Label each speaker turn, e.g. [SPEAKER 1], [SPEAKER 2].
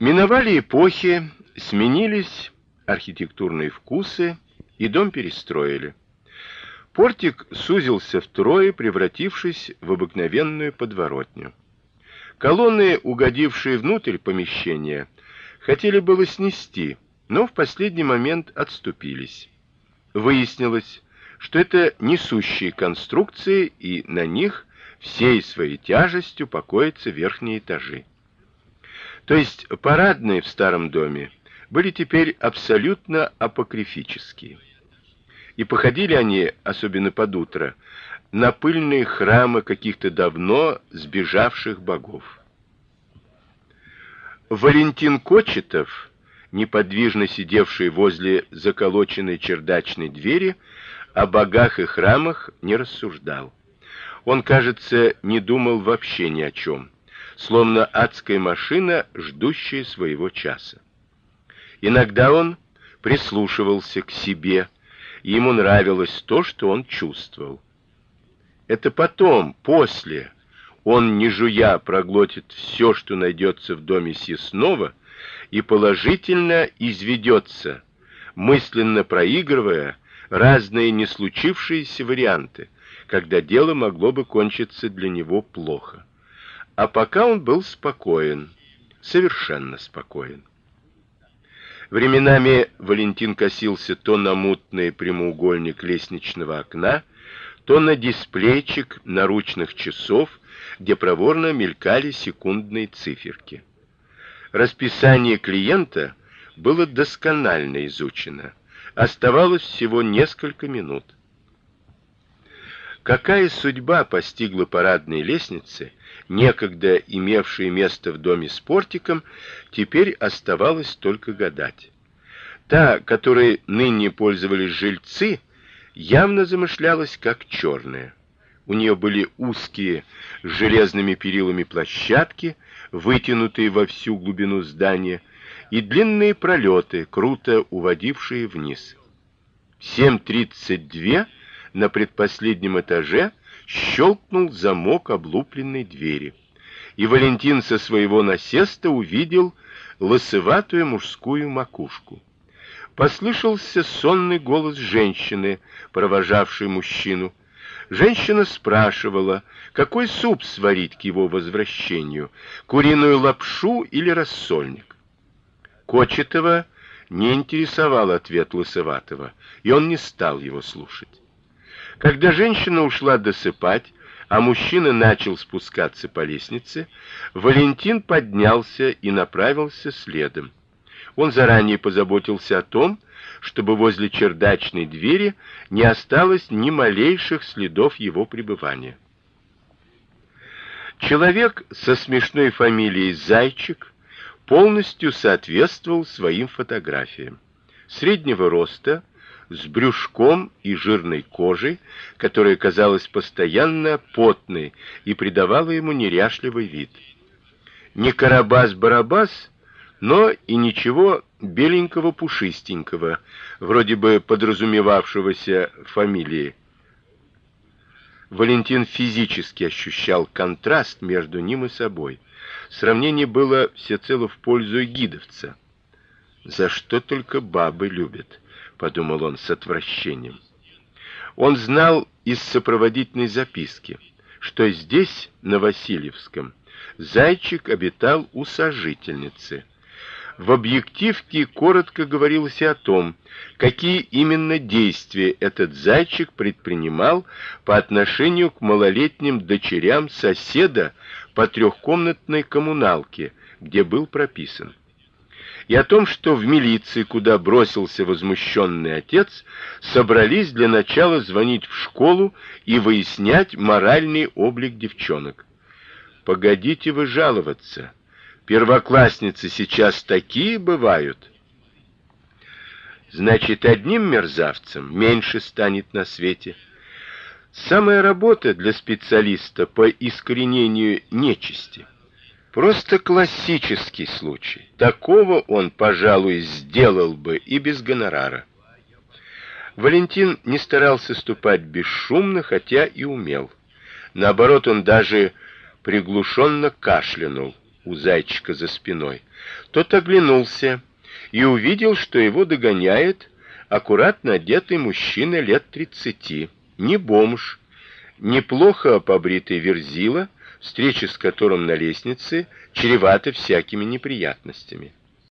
[SPEAKER 1] Миновали эпохи, сменились архитектурные вкусы, и дом перестроили. Портик сузился втрое, превратившись в обыкновенную подворотню. Колонны, угодившие внутрь помещения, хотели было снести, но в последний момент отступились. Выяснилось, что это несущие конструкции, и на них всей своей тяжестью покоятся верхние этажи. То есть парадные в старом доме были теперь абсолютно апокрифические. И походили они, особенно под утро, на пыльные храмы каких-то давно сбежавших богов. Валентин Кочетов, неподвижно сидевший возле заколоченной чердачной двери, о богах и храмах не рассуждал. Он, кажется, не думал вообще ни о чем словно адская машина, ждущая своего часа. Иногда он прислушивался к себе, ему нравилось то, что он чувствовал. Это потом, после, он, не жуя, проглотит все, что найдется в доме Съестного, и положительно изведется, мысленно проигрывая разные не случившиеся варианты, когда дело могло бы кончиться для него плохо. А пока он был спокоен, совершенно спокоен. Временами Валентин косился то на мутный прямоугольник лестничного окна, то на дисплейчик наручных часов, где проворно мелькали секундные циферки. Расписание клиента было досконально изучено. Оставалось всего несколько минут. Какая судьба постигла парадные лестницы, некогда имевшие место в доме с портиком, теперь оставалось только гадать. Та, которой ныне пользовались жильцы, явно замышлялась как черная. У нее были узкие с железными перилами площадки, вытянутые во всю глубину здания, и длинные пролеты, круто уводившие вниз. В 7:32 на предпоследнем этаже щелкнул замок облупленной двери, и Валентин со своего насеста увидел лысоватую мужскую макушку. Послышался сонный голос женщины, провожавшей мужчину. Женщина спрашивала, какой суп сварить к его возвращению: куриную лапшу или рассольник. Кочетова не интересовал ответ Лысоватого, и он не стал его слушать. Когда женщина ушла досыпать, а мужчина начал спускаться по лестнице, Валентин поднялся и направился следом. Он заранее позаботился о том, чтобы возле чердачной двери не осталось ни малейших следов его пребывания. Человек со смешной фамилией Зайчик полностью соответствовал своим фотографиям. Среднего роста, с брюшком и жирной кожей, которая казалась постоянно потной и придавала ему неряшливый вид. Не Карабас-Барабас, но и ничего беленького пушистенького, вроде бы подразумевавшегося фамилии. Валентин физически ощущал контраст между ним и собой. Сравнение было всецело в пользу гидовца. За что только бабы любят подумал он с отвращением. Он знал из сопроводительной записки, что здесь, на Васильевском, зайчик обитал у сожительницы. В объективке коротко говорилось о том, какие именно действия этот зайчик предпринимал по отношению к малолетним дочерям соседа по трехкомнатной коммуналке, где был прописан и о том, что в милиции, куда бросился возмущенный отец, собрались для начала звонить в школу и выяснять моральный облик девчонок. Погодите вы жаловаться. Первоклассницы сейчас такие бывают. Значит, одним мерзавцем меньше станет на свете. Самая работа для специалиста по искоренению нечисти. Просто классический случай. Такого он, пожалуй, сделал бы и без гонорара. Валентин не старался ступать бесшумно, хотя и умел. Наоборот, он даже приглушенно кашлянул. у зайчика за спиной, тот оглянулся и увидел, что его догоняет аккуратно одетый мужчина лет тридцати, не бомж, неплохо побритый верзила, встреча с которым на лестнице чревата всякими неприятностями.